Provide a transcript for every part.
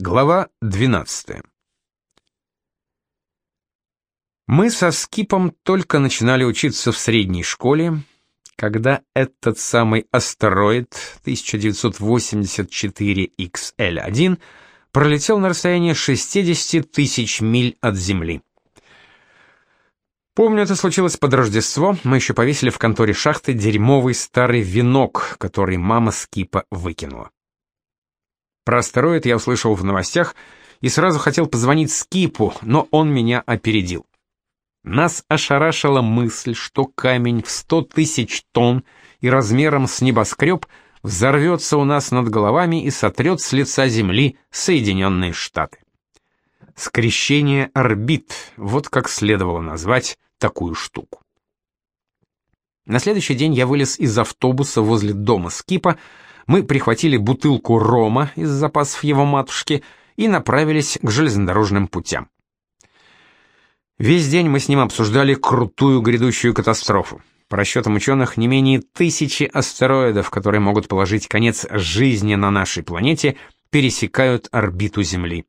Глава 12. Мы со Скипом только начинали учиться в средней школе, когда этот самый астероид 1984 XL1 пролетел на расстояние 60 тысяч миль от Земли. Помню, это случилось под Рождество, мы еще повесили в конторе шахты дерьмовый старый венок, который мама Скипа выкинула. Про астероид я услышал в новостях и сразу хотел позвонить Скипу, но он меня опередил. Нас ошарашила мысль, что камень в сто тысяч тонн и размером с небоскреб взорвется у нас над головами и сотрет с лица Земли Соединенные Штаты. Скрещение орбит, вот как следовало назвать такую штуку. На следующий день я вылез из автобуса возле дома Скипа, мы прихватили бутылку рома из запасов его матушки и направились к железнодорожным путям. Весь день мы с ним обсуждали крутую грядущую катастрофу. По расчетам ученых, не менее тысячи астероидов, которые могут положить конец жизни на нашей планете, пересекают орбиту Земли.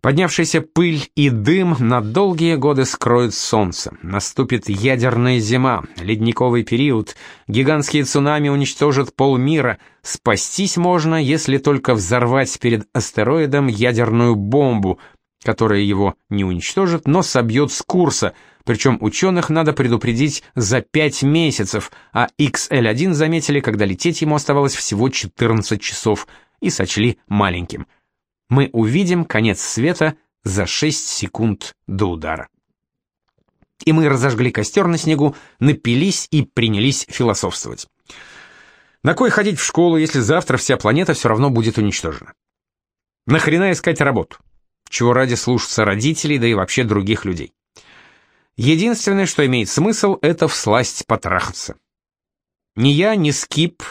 Поднявшаяся пыль и дым на долгие годы скроют Солнце. Наступит ядерная зима, ледниковый период, гигантские цунами уничтожат полмира. Спастись можно, если только взорвать перед астероидом ядерную бомбу, которая его не уничтожит, но собьет с курса, причем ученых надо предупредить за 5 месяцев, а XL-1 заметили, когда лететь ему оставалось всего 14 часов, и сочли маленьким – мы увидим конец света за 6 секунд до удара. И мы разожгли костер на снегу, напились и принялись философствовать. На кой ходить в школу, если завтра вся планета все равно будет уничтожена? Нахрена искать работу? Чего ради слушаться родителей, да и вообще других людей? Единственное, что имеет смысл, это всласть потрахаться. Ни я, ни Скип,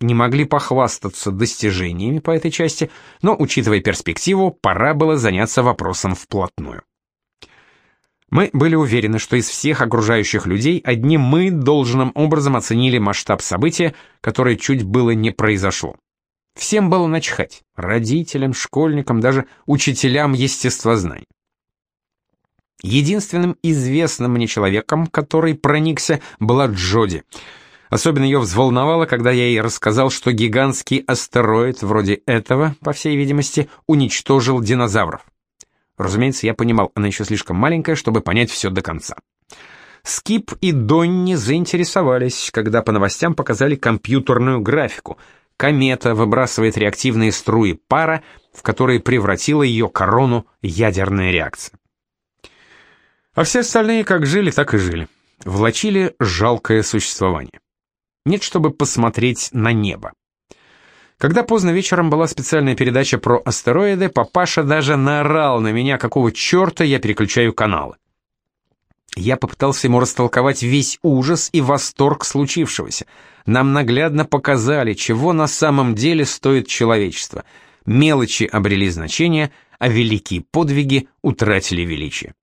не могли похвастаться достижениями по этой части, но, учитывая перспективу, пора было заняться вопросом вплотную. Мы были уверены, что из всех окружающих людей одни мы должным образом оценили масштаб события, которое чуть было не произошло. Всем было начхать – родителям, школьникам, даже учителям естествознаний. Единственным известным мне человеком, который проникся, была Джоди – Особенно ее взволновало, когда я ей рассказал, что гигантский астероид вроде этого, по всей видимости, уничтожил динозавров. Разумеется, я понимал, она еще слишком маленькая, чтобы понять все до конца. Скип и Донни заинтересовались, когда по новостям показали компьютерную графику. Комета выбрасывает реактивные струи пара, в которые превратила ее корону ядерная реакция. А все остальные как жили, так и жили. Влачили жалкое существование. Нет, чтобы посмотреть на небо. Когда поздно вечером была специальная передача про астероиды, папаша даже наорал на меня, какого черта я переключаю каналы. Я попытался ему растолковать весь ужас и восторг случившегося. Нам наглядно показали, чего на самом деле стоит человечество. Мелочи обрели значение, а великие подвиги утратили величие.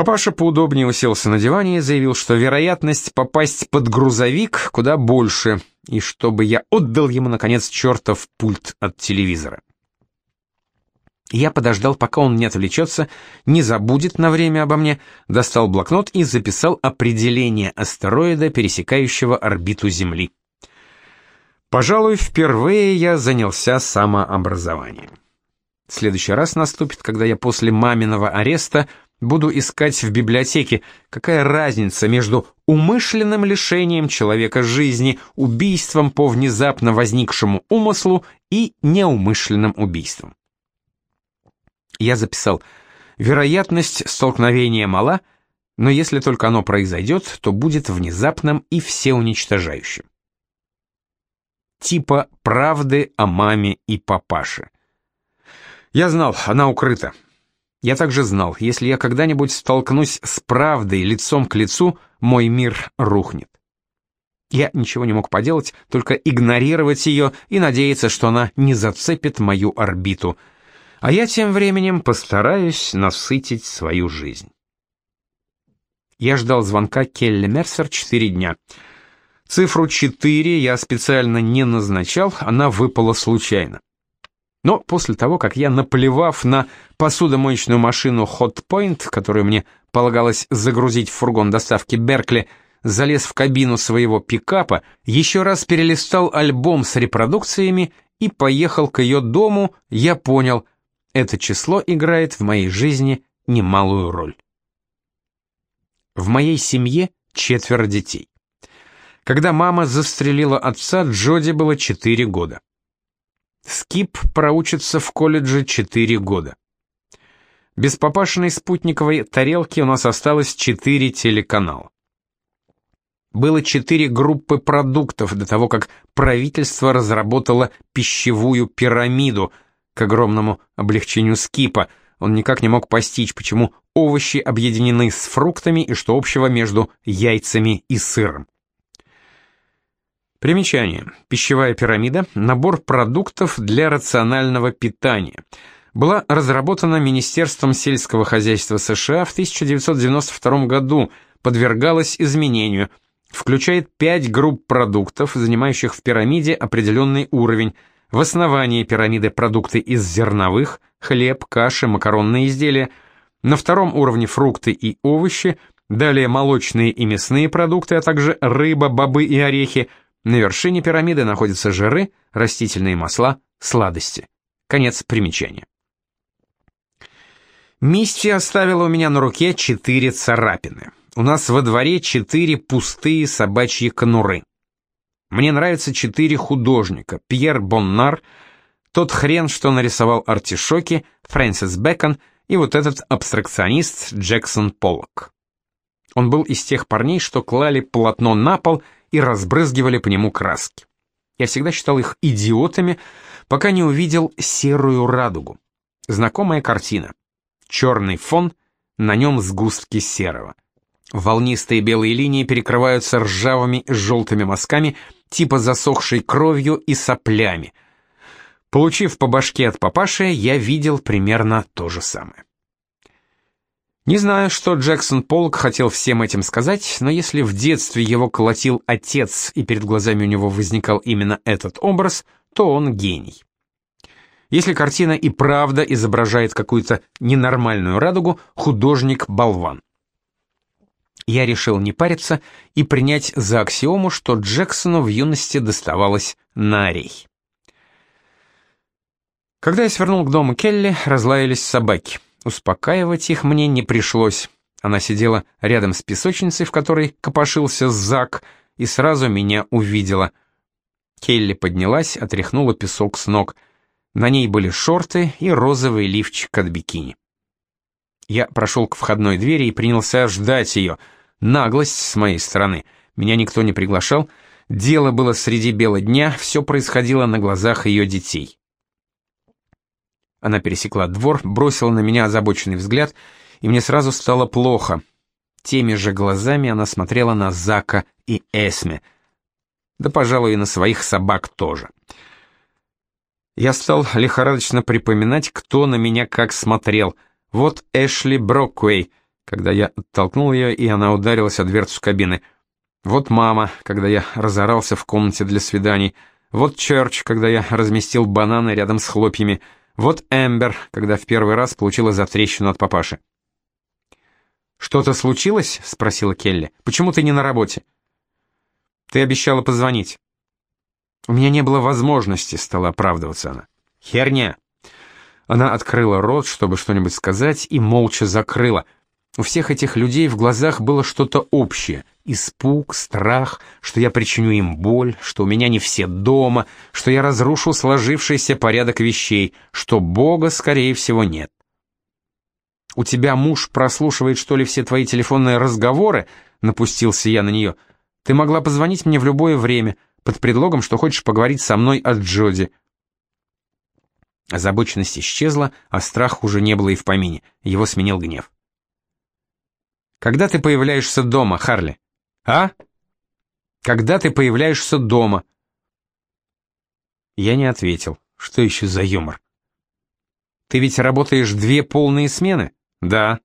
Папаша поудобнее уселся на диване и заявил, что вероятность попасть под грузовик куда больше, и чтобы я отдал ему, наконец, чертов пульт от телевизора. Я подождал, пока он не отвлечется, не забудет на время обо мне, достал блокнот и записал определение астероида, пересекающего орбиту Земли. Пожалуй, впервые я занялся самообразованием. Следующий раз наступит, когда я после маминого ареста Буду искать в библиотеке, какая разница между умышленным лишением человека жизни, убийством по внезапно возникшему умыслу и неумышленным убийством. Я записал, вероятность столкновения мала, но если только оно произойдет, то будет внезапным и всеуничтожающим. Типа правды о маме и папаше. Я знал, она укрыта. Я также знал, если я когда-нибудь столкнусь с правдой лицом к лицу, мой мир рухнет. Я ничего не мог поделать, только игнорировать ее и надеяться, что она не зацепит мою орбиту. А я тем временем постараюсь насытить свою жизнь. Я ждал звонка Келли Мерсер четыре дня. Цифру четыре я специально не назначал, она выпала случайно. Но после того, как я, наплевав на посудомоечную машину Hot Point, которую мне полагалось загрузить в фургон доставки Беркли, залез в кабину своего пикапа, еще раз перелистал альбом с репродукциями и поехал к ее дому, я понял, это число играет в моей жизни немалую роль. В моей семье четверо детей. Когда мама застрелила отца, Джоди было 4 года. Скип проучится в колледже 4 года. Без папашиной спутниковой тарелки у нас осталось 4 телеканала. Было 4 группы продуктов до того, как правительство разработало пищевую пирамиду к огромному облегчению Скипа. Он никак не мог постичь, почему овощи объединены с фруктами и что общего между яйцами и сыром. Примечание. Пищевая пирамида – набор продуктов для рационального питания. Была разработана Министерством сельского хозяйства США в 1992 году, подвергалась изменению, включает пять групп продуктов, занимающих в пирамиде определенный уровень. В основании пирамиды продукты из зерновых, хлеб, каши, макаронные изделия. На втором уровне фрукты и овощи, далее молочные и мясные продукты, а также рыба, бобы и орехи – на вершине пирамиды находятся жиры, растительные масла, сладости. Конец примечания. Мисти оставила у меня на руке четыре царапины. У нас во дворе четыре пустые собачьи конуры. Мне нравятся четыре художника. Пьер Боннар, тот хрен, что нарисовал артишоки, Фрэнсис Бэкон и вот этот абстракционист Джексон Поллок. Он был из тех парней, что клали полотно на пол и разбрызгивали по нему краски. Я всегда считал их идиотами, пока не увидел серую радугу. Знакомая картина. Черный фон, на нем сгустки серого. Волнистые белые линии перекрываются ржавыми желтыми мазками, типа засохшей кровью и соплями. Получив по башке от папаши, я видел примерно то же самое. Не знаю, что Джексон Полк хотел всем этим сказать, но если в детстве его колотил отец и перед глазами у него возникал именно этот образ, то он гений. Если картина и правда изображает какую-то ненормальную радугу, художник — болван. Я решил не париться и принять за аксиому, что Джексону в юности доставалось на орей. Когда я свернул к дому Келли, разлаялись собаки. Успокаивать их мне не пришлось. Она сидела рядом с песочницей, в которой копошился Зак, и сразу меня увидела. Келли поднялась, отряхнула песок с ног. На ней были шорты и розовый лифчик от бикини. Я прошел к входной двери и принялся ждать ее. Наглость с моей стороны. Меня никто не приглашал. Дело было среди бела дня, все происходило на глазах ее детей. Она пересекла двор, бросила на меня озабоченный взгляд, и мне сразу стало плохо. Теми же глазами она смотрела на Зака и Эсме. Да, пожалуй, и на своих собак тоже. Я стал лихорадочно припоминать, кто на меня как смотрел. Вот Эшли Броквей, когда я оттолкнул ее, и она ударилась о дверцу кабины. Вот мама, когда я разорался в комнате для свиданий. Вот Черч, когда я разместил бананы рядом с хлопьями. Вот Эмбер, когда в первый раз получила затрещину от папаши. «Что-то случилось?» — спросила Келли. «Почему ты не на работе?» «Ты обещала позвонить». «У меня не было возможности», — стала оправдываться она. «Херня». Она открыла рот, чтобы что-нибудь сказать, и молча закрыла — у всех этих людей в глазах было что-то общее. Испуг, страх, что я причиню им боль, что у меня не все дома, что я разрушу сложившийся порядок вещей, что Бога, скорее всего, нет. «У тебя муж прослушивает, что ли, все твои телефонные разговоры?» — напустился я на нее. «Ты могла позвонить мне в любое время, под предлогом, что хочешь поговорить со мной о Джоди». Озабоченность исчезла, а страх уже не было и в помине. Его сменил гнев. Когда ты появляешься дома, Харли? А? Когда ты появляешься дома? Я не ответил. Что еще за юмор? Ты ведь работаешь две полные смены? Да.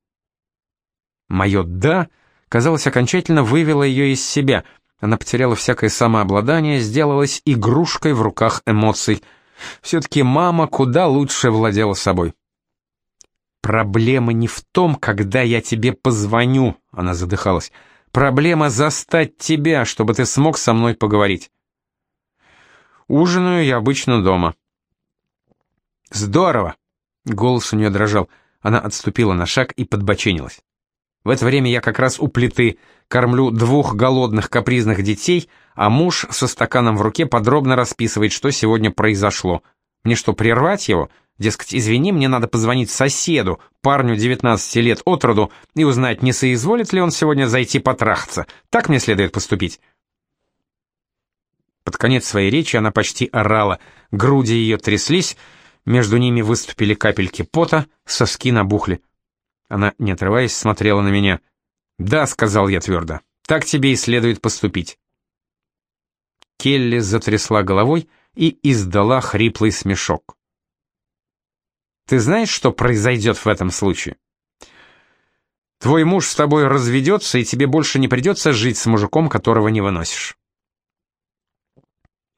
Мое «да» казалось окончательно вывело ее из себя. Она потеряла всякое самообладание, сделалась игрушкой в руках эмоций. Все-таки мама куда лучше владела собой. «Проблема не в том, когда я тебе позвоню», — она задыхалась. «Проблема застать тебя, чтобы ты смог со мной поговорить». Ужинаю я обычно дома. «Здорово!» — голос у нее дрожал. Она отступила на шаг и подбоченилась. В это время я как раз у плиты, кормлю двух голодных капризных детей, а муж со стаканом в руке подробно расписывает, что сегодня произошло. Мне что, прервать его? Дескать, извини, мне надо позвонить соседу, парню 19 лет от роду, и узнать, не соизволит ли он сегодня зайти потрахаться. Так мне следует поступить. Под конец своей речи она почти орала, груди ее тряслись, между ними выступили капельки пота, соски набухли. Она, не отрываясь, смотрела на меня. «Да», — сказал я твердо, — «так тебе и следует поступить». Келли затрясла головой и издала хриплый смешок. «Ты знаешь, что произойдет в этом случае?» «Твой муж с тобой разведется, и тебе больше не придется жить с мужиком, которого не выносишь».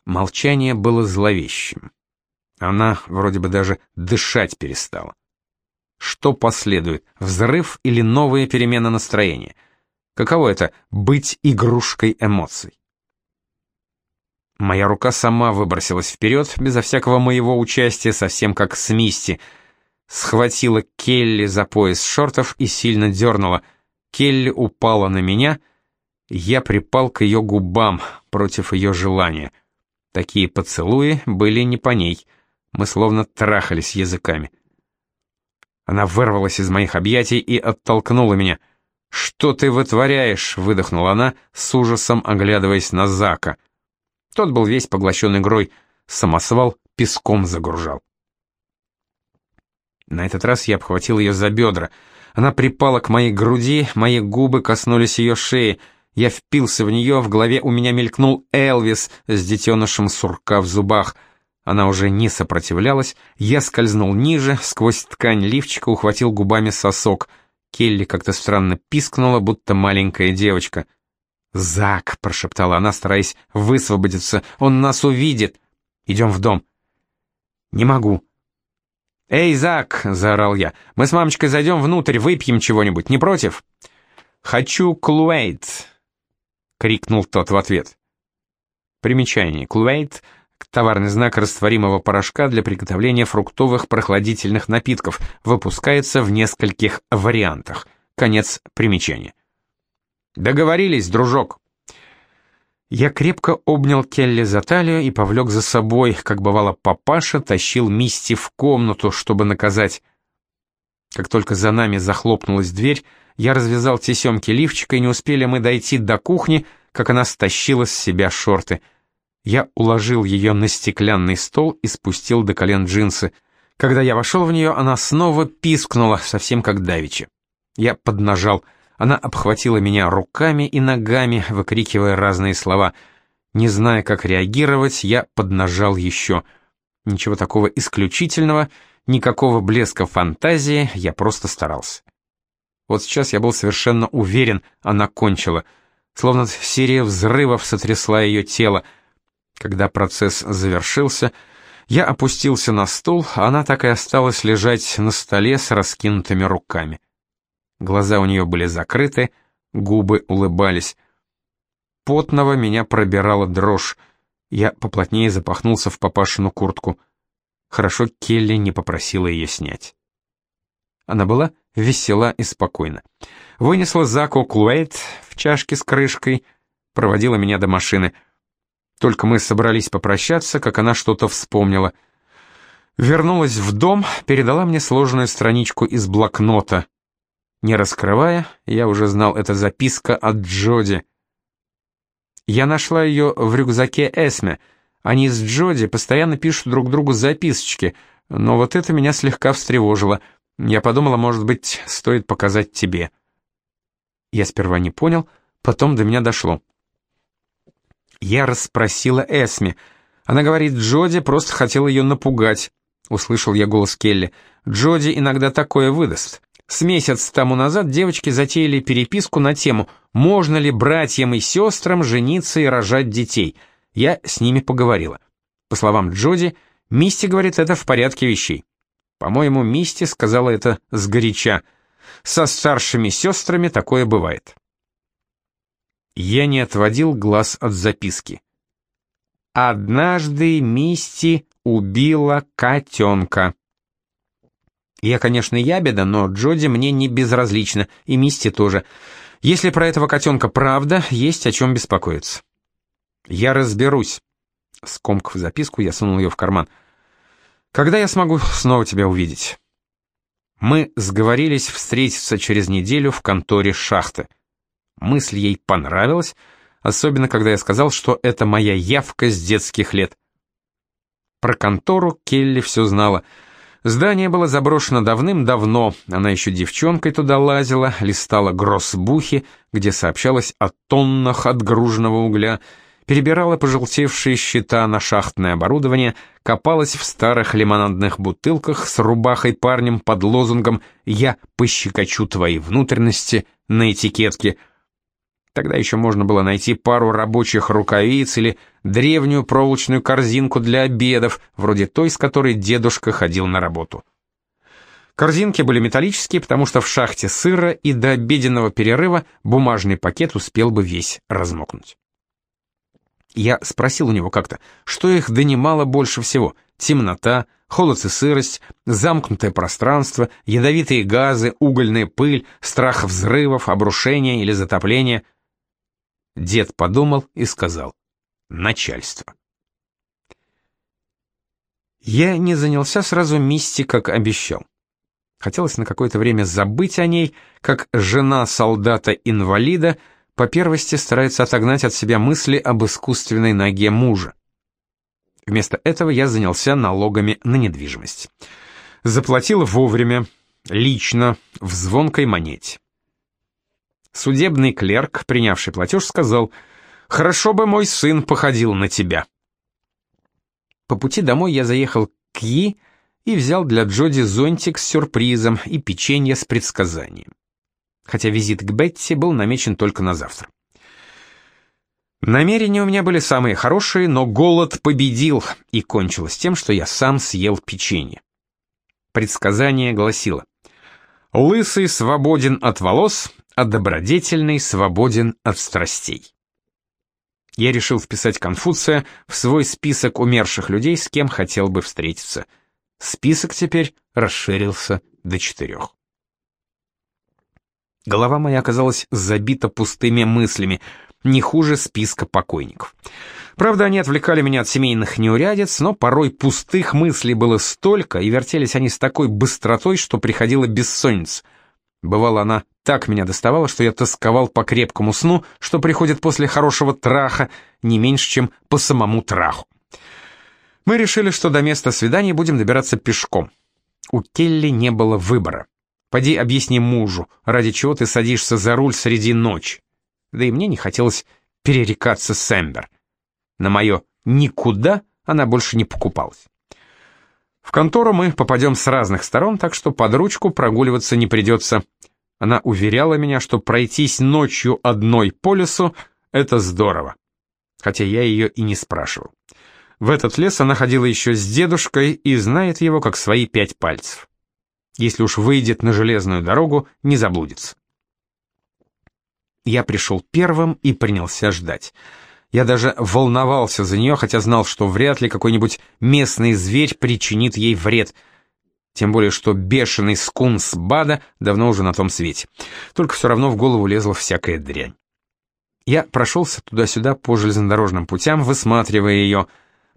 Молчание было зловещим. Она вроде бы даже дышать перестала. Что последует, взрыв или новая перемена настроения? Каково это — быть игрушкой эмоций? Моя рука сама выбросилась вперед, безо всякого моего участия, совсем как с Мисти. Схватила Келли за пояс шортов и сильно дернула. Келли упала на меня, я припал к ее губам против ее желания. Такие поцелуи были не по ней, мы словно трахались языками. Она вырвалась из моих объятий и оттолкнула меня. «Что ты вытворяешь?» — выдохнула она, с ужасом оглядываясь на Зака. Тот был весь поглощен игрой, самосвал песком загружал. На этот раз я обхватил ее за бедра. Она припала к моей груди, мои губы коснулись ее шеи. Я впился в нее, в голове у меня мелькнул Элвис с детенышем сурка в зубах — она уже не сопротивлялась, я скользнул ниже, сквозь ткань лифчика ухватил губами сосок. Келли как-то странно пискнула, будто маленькая девочка. «Зак!» — прошептала она, стараясь высвободиться. «Он нас увидит! Идем в дом!» «Не могу!» «Эй, Зак!» — заорал я. «Мы с мамочкой зайдем внутрь, выпьем чего-нибудь, не против?» «Хочу клуэйт!» — крикнул тот в ответ. Примечание. Клуэйт — Товарный знак растворимого порошка для приготовления фруктовых прохладительных напитков выпускается в нескольких вариантах. Конец примечания. Договорились, дружок. Я крепко обнял Келли за талию и повлек за собой, как бывало папаша тащил Мисти в комнату, чтобы наказать. Как только за нами захлопнулась дверь, я развязал тесемки лифчика, и не успели мы дойти до кухни, как она стащила с себя шорты — я уложил ее на стеклянный стол и спустил до колен джинсы. Когда я вошел в нее, она снова пискнула, совсем как давичи. Я поднажал. Она обхватила меня руками и ногами, выкрикивая разные слова. Не зная, как реагировать, я поднажал еще. Ничего такого исключительного, никакого блеска фантазии, я просто старался. Вот сейчас я был совершенно уверен, она кончила. Словно серия взрывов сотрясла ее тело — когда процесс завершился, я опустился на стул, а она так и осталась лежать на столе с раскинутыми руками. Глаза у нее были закрыты, губы улыбались. Потного меня пробирала дрожь. Я поплотнее запахнулся в папашину куртку. Хорошо Келли не попросила ее снять. Она была весела и спокойна. Вынесла Заку Клуэйт в чашке с крышкой, проводила меня до машины — только мы собрались попрощаться, как она что-то вспомнила. Вернулась в дом, передала мне сложенную страничку из блокнота. Не раскрывая, я уже знал, это записка от Джоди. Я нашла ее в рюкзаке Эсме. Они с Джоди постоянно пишут друг другу записочки, но вот это меня слегка встревожило. Я подумала, может быть, стоит показать тебе. Я сперва не понял, потом до меня дошло. Я расспросила Эсми. Она говорит, Джоди просто хотел ее напугать. Услышал я голос Келли. Джоди иногда такое выдаст. С месяц тому назад девочки затеяли переписку на тему «Можно ли братьям и сестрам жениться и рожать детей?» Я с ними поговорила. По словам Джоди, Мисти говорит, это в порядке вещей. По-моему, Мисти сказала это сгоряча. Со старшими сестрами такое бывает. Я не отводил глаз от записки. Однажды Мисти убила котенка. Я, конечно, ябеда, но Джоди мне не безразлична, и Мисти тоже. Если про этого котенка правда, есть о чем беспокоиться. Я разберусь. Скомкав записку, я сунул ее в карман. Когда я смогу снова тебя увидеть? Мы сговорились встретиться через неделю в конторе шахты. Мысль ей понравилась, особенно когда я сказал, что это моя явка с детских лет. Про контору Келли все знала. Здание было заброшено давным-давно, она еще девчонкой туда лазила, листала гроссбухи, где сообщалось о тоннах отгруженного угля, перебирала пожелтевшие счета на шахтное оборудование, копалась в старых лимонадных бутылках с рубахой парнем под лозунгом «Я пощекочу твои внутренности» на этикетке. Тогда еще можно было найти пару рабочих рукавиц или древнюю проволочную корзинку для обедов, вроде той, с которой дедушка ходил на работу. Корзинки были металлические, потому что в шахте сыро, и до обеденного перерыва бумажный пакет успел бы весь размокнуть. Я спросил у него как-то, что их донимало больше всего? Темнота, холод и сырость, замкнутое пространство, ядовитые газы, угольная пыль, страх взрывов, обрушения или затопления. Дед подумал и сказал «Начальство». Я не занялся сразу Мисти, как обещал. Хотелось на какое-то время забыть о ней, как жена солдата-инвалида — по первости старается отогнать от себя мысли об искусственной ноге мужа. Вместо этого я занялся налогами на недвижимость. Заплатил вовремя, лично, в звонкой монете. Судебный клерк, принявший платеж, сказал, «Хорошо бы мой сын походил на тебя». По пути домой я заехал к Yi и взял для Джоди зонтик с сюрпризом и печенье с предсказанием хотя визит к Бетти был намечен только на завтра. Намерения у меня были самые хорошие, но голод победил, и кончилось тем, что я сам съел печенье. Предсказание гласило «Лысый свободен от волос, а добродетельный свободен от страстей». Я решил вписать Конфуция в свой список умерших людей, с кем хотел бы встретиться. Список теперь расширился до четырех. Голова моя оказалась забита пустыми мыслями, не хуже списка покойников. Правда, они отвлекали меня от семейных неурядиц, но порой пустых мыслей было столько, и вертелись они с такой быстротой, что приходила бессонница. Бывало, она так меня доставала, что я тосковал по крепкому сну, что приходит после хорошего траха, не меньше, чем по самому траху. Мы решили, что до места свидания будем добираться пешком. У Келли не было выбора. Поди объясни мужу, ради чего ты садишься за руль среди ночи. Да и мне не хотелось перерекаться с Эмбер. На мое «никуда» она больше не покупалась. В контору мы попадем с разных сторон, так что под ручку прогуливаться не придется. Она уверяла меня, что пройтись ночью одной по лесу — это здорово. Хотя я ее и не спрашивал. В этот лес она ходила еще с дедушкой и знает его как свои пять пальцев. Если уж выйдет на железную дорогу, не заблудится. Я пришел первым и принялся ждать. Я даже волновался за нее, хотя знал, что вряд ли какой-нибудь местный зверь причинит ей вред. Тем более, что бешеный скунс Бада давно уже на том свете. Только все равно в голову лезла всякая дрянь. Я прошелся туда-сюда по железнодорожным путям, высматривая ее.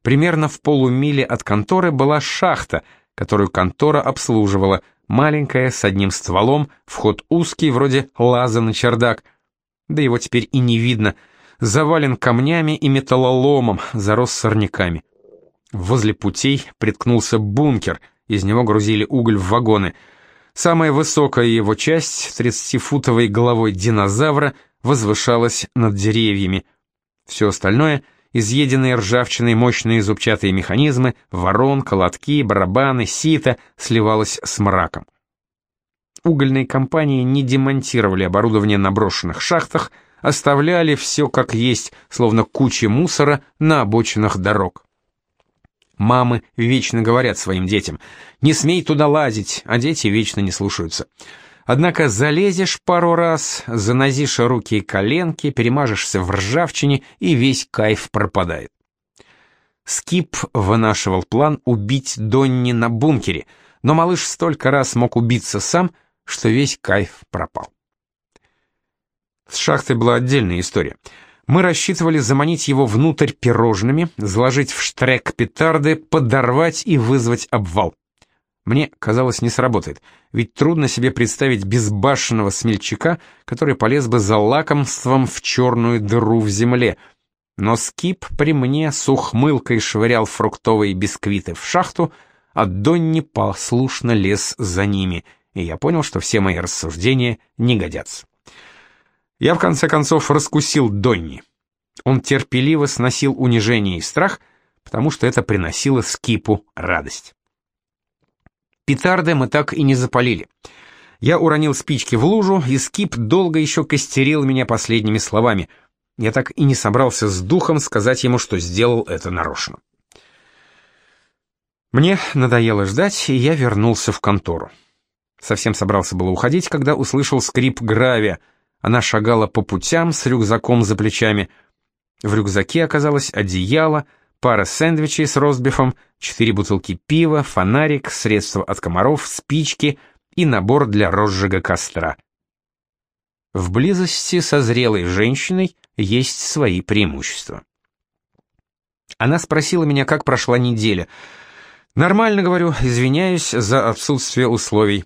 Примерно в полумиле от конторы была шахта — которую контора обслуживала, маленькая, с одним стволом, вход узкий, вроде лаза на чердак. Да его теперь и не видно, завален камнями и металлоломом, зарос сорняками. Возле путей приткнулся бункер, из него грузили уголь в вагоны. Самая высокая его часть, 30-футовой головой динозавра, возвышалась над деревьями. Все остальное — изъеденные ржавчиной мощные зубчатые механизмы, воронка, лотки, барабаны, сито сливалось с мраком. Угольные компании не демонтировали оборудование на брошенных шахтах, оставляли все как есть, словно кучи мусора на обочинах дорог. Мамы вечно говорят своим детям «Не смей туда лазить», а дети вечно не слушаются. Однако залезешь пару раз, занозишь руки и коленки, перемажешься в ржавчине, и весь кайф пропадает. Скип вынашивал план убить Донни на бункере, но малыш столько раз мог убиться сам, что весь кайф пропал. С шахтой была отдельная история — мы рассчитывали заманить его внутрь пирожными, заложить в штрек петарды, подорвать и вызвать обвал. Мне казалось, не сработает, ведь трудно себе представить безбашенного смельчака, который полез бы за лакомством в черную дыру в земле. Но Скип при мне с ухмылкой швырял фруктовые бисквиты в шахту, а Донни послушно лез за ними, и я понял, что все мои рассуждения не годятся. Я в конце концов раскусил Донни. Он терпеливо сносил унижение и страх, потому что это приносило Скипу радость. Петарды мы так и не запалили. Я уронил спички в лужу, и Скип долго еще костерил меня последними словами. Я так и не собрался с духом сказать ему, что сделал это нарочно. Мне надоело ждать, и я вернулся в контору. Совсем собрался было уходить, когда услышал скрип гравия — она шагала по путям с рюкзаком за плечами. В рюкзаке оказалось одеяло, пара сэндвичей с ростбифом, четыре бутылки пива, фонарик, средства от комаров, спички и набор для розжига костра. В близости со зрелой женщиной есть свои преимущества. Она спросила меня, как прошла неделя. Нормально, говорю, извиняюсь за отсутствие условий.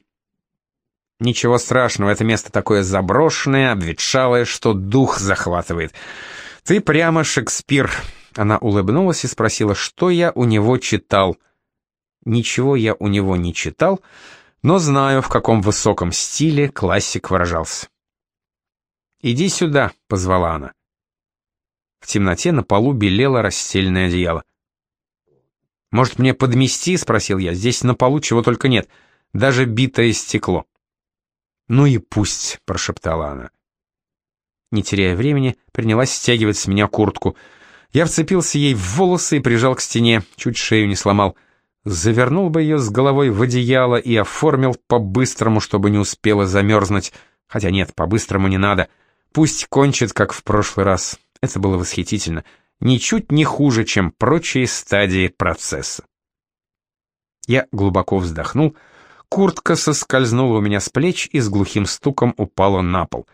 Ничего страшного, это место такое заброшенное, обветшалое, что дух захватывает. Ты прямо Шекспир. Она улыбнулась и спросила, что я у него читал. Ничего я у него не читал, но знаю, в каком высоком стиле классик выражался. «Иди сюда», — позвала она. В темноте на полу белело расстеленное одеяло. «Может, мне подмести?» — спросил я. «Здесь на полу чего только нет, даже битое стекло». «Ну и пусть», — прошептала она. Не теряя времени, принялась стягивать с меня куртку. Я вцепился ей в волосы и прижал к стене, чуть шею не сломал. Завернул бы ее с головой в одеяло и оформил по-быстрому, чтобы не успела замерзнуть. Хотя нет, по-быстрому не надо. Пусть кончит, как в прошлый раз. Это было восхитительно. Ничуть не хуже, чем прочие стадии процесса. Я глубоко вздохнул, — Куртка соскользнула у меня с плеч и с глухим стуком упала на пол.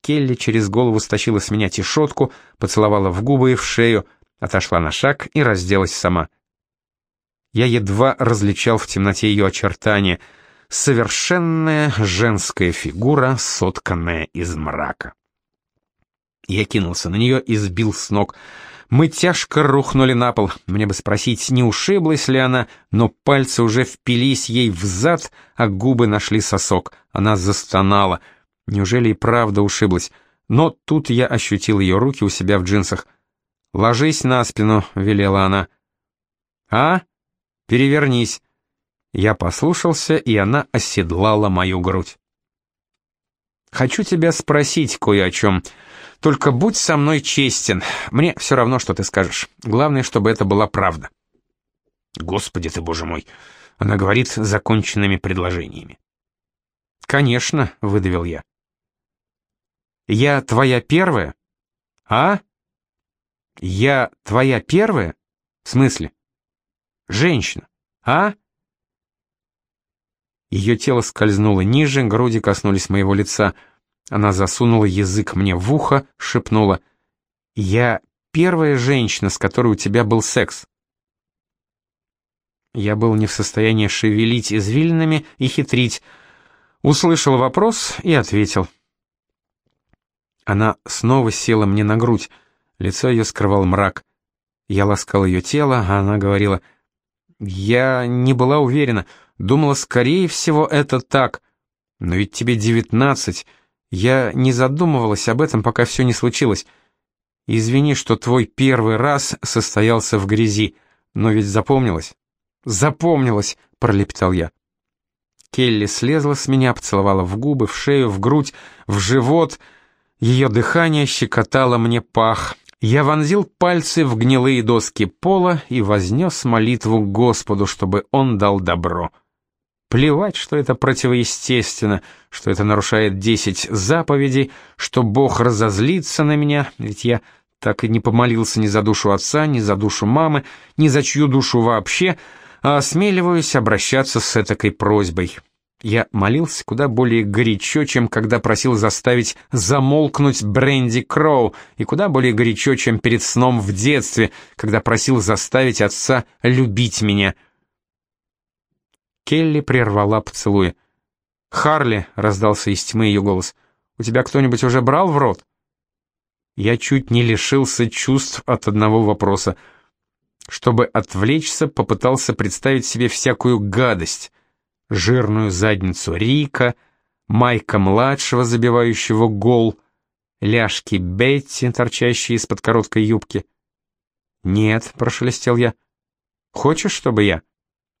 Келли через голову стащила с меня тишотку, поцеловала в губы и в шею, отошла на шаг и разделась сама. Я едва различал в темноте ее очертания. Совершенная женская фигура, сотканная из мрака. Я кинулся на нее и сбил с ног — мы тяжко рухнули на пол. Мне бы спросить, не ушиблась ли она, но пальцы уже впились ей в зад, а губы нашли сосок. Она застонала. Неужели и правда ушиблась? Но тут я ощутил ее руки у себя в джинсах. «Ложись на спину», — велела она. «А? Перевернись». Я послушался, и она оседлала мою грудь. «Хочу тебя спросить кое о чем». Только будь со мной честен. Мне все равно, что ты скажешь. Главное, чтобы это была правда. Господи ты, боже мой. Она говорит законченными предложениями. Конечно, выдавил я. Я твоя первая? А? Я твоя первая? В смысле? Женщина. А? Ее тело скользнуло ниже, груди коснулись моего лица — она засунула язык мне в ухо, шепнула. «Я первая женщина, с которой у тебя был секс». Я был не в состоянии шевелить извилинами и хитрить. Услышал вопрос и ответил. Она снова села мне на грудь. Лицо ее скрывал мрак. Я ласкал ее тело, а она говорила... Я не была уверена. Думала, скорее всего, это так. Но ведь тебе девятнадцать... Я не задумывалась об этом, пока все не случилось. Извини, что твой первый раз состоялся в грязи, но ведь запомнилось. Запомнилось, пролепетал я. Келли слезла с меня, поцеловала в губы, в шею, в грудь, в живот. Ее дыхание щекотало мне пах. Я вонзил пальцы в гнилые доски пола и вознес молитву Господу, чтобы он дал добро. Плевать, что это противоестественно, что это нарушает десять заповедей, что Бог разозлится на меня, ведь я так и не помолился ни за душу отца, ни за душу мамы, ни за чью душу вообще, а осмеливаюсь обращаться с этакой просьбой. Я молился куда более горячо, чем когда просил заставить замолкнуть Бренди Кроу, и куда более горячо, чем перед сном в детстве, когда просил заставить отца любить меня. Келли прервала поцелуя. «Харли», — раздался из тьмы ее голос, — «у тебя кто-нибудь уже брал в рот?» Я чуть не лишился чувств от одного вопроса. Чтобы отвлечься, попытался представить себе всякую гадость. Жирную задницу Рика, Майка-младшего, забивающего гол, ляжки Бетти, торчащие из-под короткой юбки. «Нет», — прошелестел я. «Хочешь, чтобы я?»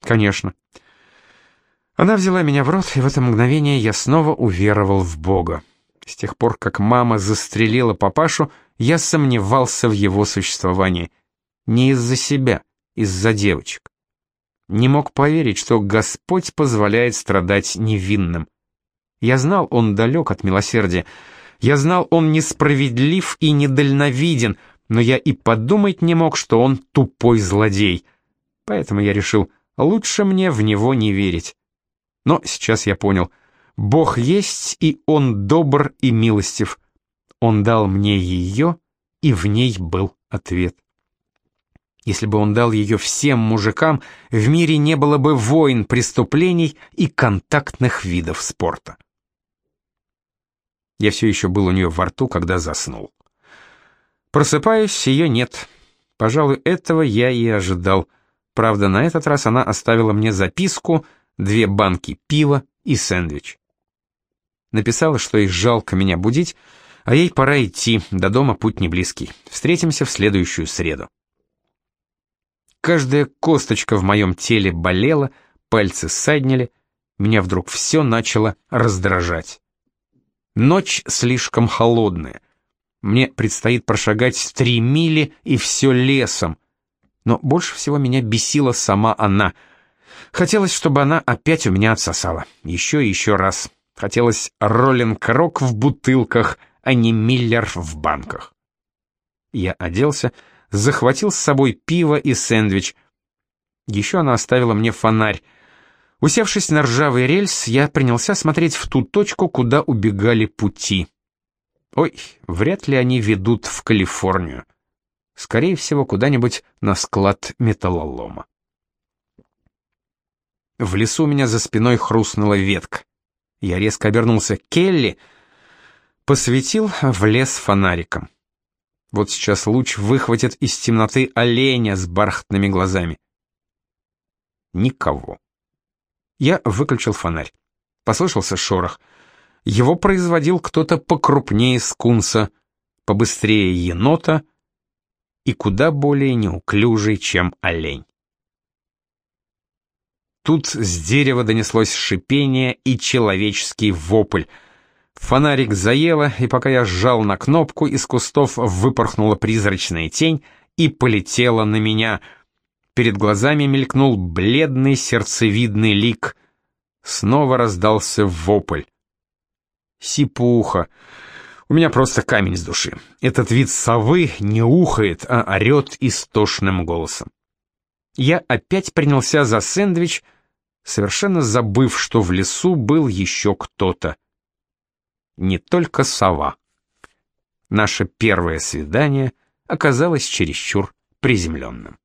«Конечно». Она взяла меня в рот, и в это мгновение я снова уверовал в Бога. С тех пор, как мама застрелила папашу, я сомневался в его существовании. Не из-за себя, из-за девочек. Не мог поверить, что Господь позволяет страдать невинным. Я знал, он далек от милосердия. Я знал, он несправедлив и недальновиден, но я и подумать не мог, что он тупой злодей. Поэтому я решил, лучше мне в него не верить. Но сейчас я понял — Бог есть, и Он добр и милостив. Он дал мне ее, и в ней был ответ. Если бы он дал ее всем мужикам, в мире не было бы войн, преступлений и контактных видов спорта. Я все еще был у нее во рту, когда заснул. Просыпаюсь, ее нет. Пожалуй, этого я и ожидал. Правда, на этот раз она оставила мне записку, две банки пива и сэндвич. Написала, что ей жалко меня будить, а ей пора идти, до дома путь не близкий. Встретимся в следующую среду. Каждая косточка в моем теле болела, пальцы ссаднили, меня вдруг все начало раздражать. Ночь слишком холодная. Мне предстоит прошагать три мили и все лесом. Но больше всего меня бесила сама она. Хотелось, чтобы она опять у меня отсосала. Еще и еще раз. Хотелось роллинг-рок в бутылках, а не миллер в банках. Я оделся, захватил с собой пиво и сэндвич. Еще она оставила мне фонарь. Усевшись на ржавый рельс, я принялся смотреть в ту точку, куда убегали пути. Ой, вряд ли они ведут в Калифорнию. Скорее всего, куда-нибудь на склад металлолома. В лесу у меня за спиной хрустнула ветка. Я резко обернулся. «Келли!» Посветил в лес фонариком. Вот сейчас луч выхватит из темноты оленя с бархатными глазами. Никого. Я выключил фонарь. Послышался шорох. Его производил кто-то покрупнее скунса, побыстрее енота и куда более неуклюжий, чем олень. Тут с дерева донеслось шипение и человеческий вопль. Фонарик заело, и пока я сжал на кнопку, из кустов выпорхнула призрачная тень и полетела на меня. Перед глазами мелькнул бледный сердцевидный лик. Снова раздался вопль. Сипуха. У меня просто камень с души. Этот вид совы не ухает, а орет истошным голосом. Я опять принялся за сэндвич, совершенно забыв, что в лесу был еще кто-то. Не только сова. Наше первое свидание оказалось чересчур приземленным.